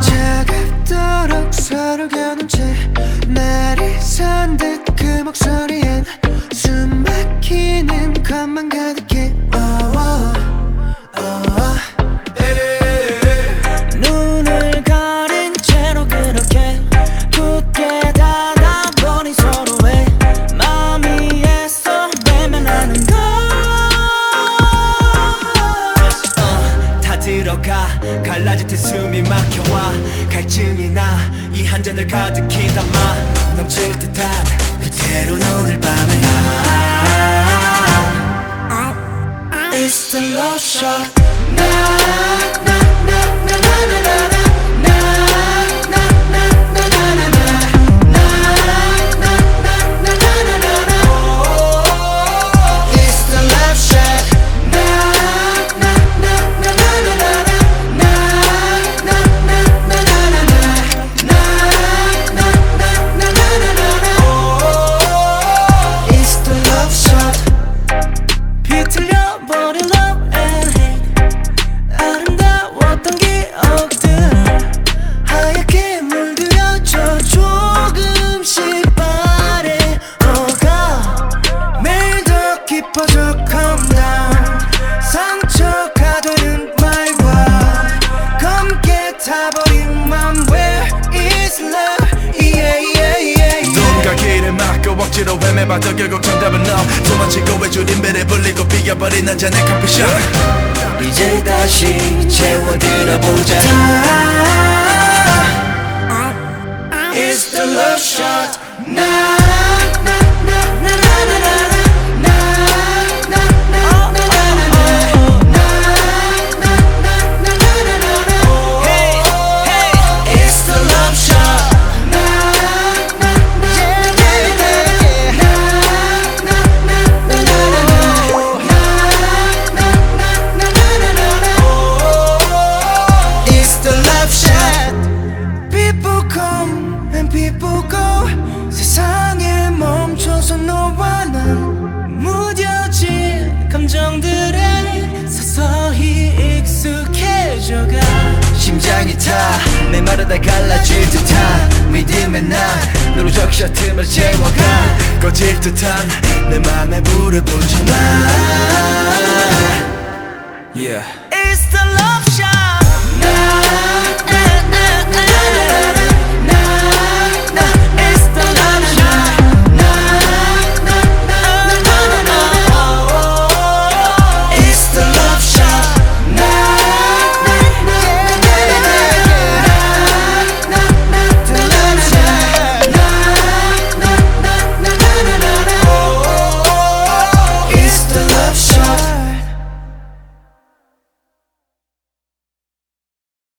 차갑도록 서로 겨눈 채 날이 산듯 그 목소리엔 숨 막히는 것만 가득해. oh, oh, 갈라질 때 숨이 막혀와 갈증이 나 이 한 잔을 가득히 담아 넘칠 듯한 그대로 오늘 밤을 나. It's the love shot. 나, 더 깊어져 calm down 상처가 되는 말과 검게 타버린 맘 Where is love? Yeah yeah yeah 누군가 yeah 길을 막고 억지로 헤매봐도 결국 정답은 너 도망치고 외줄인 배를 불리고 비겨버린 한 잔의 커피숍. 이제 다시 채워들어보자. It's the love shot 나, 감정들에 서서히 익숙해져가. 심장이 타, 내 말을 다 갈라질 듯한 믿음의 난 너로 적셔 틈을 채워가. 꺼질 듯한 내 맘에 불을 붙여놔 Yeah.